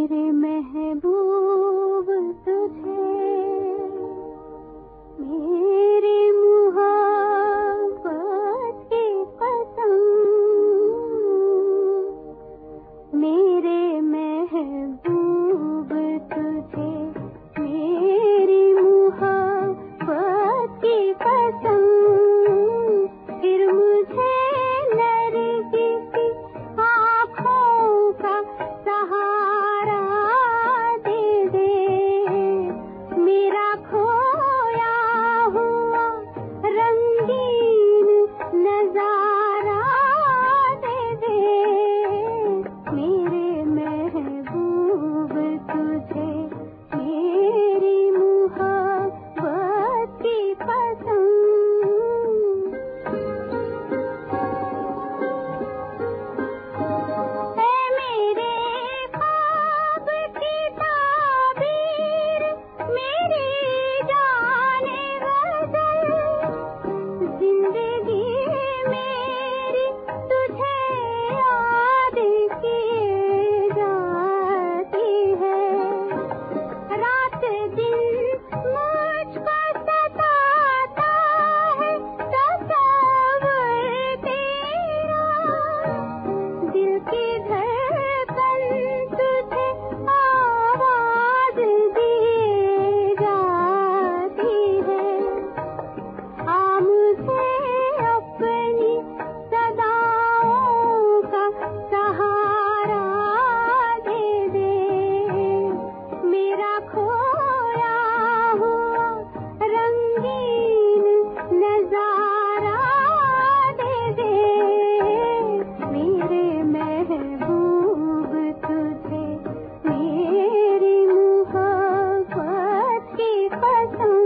मेरे महबूब Hello.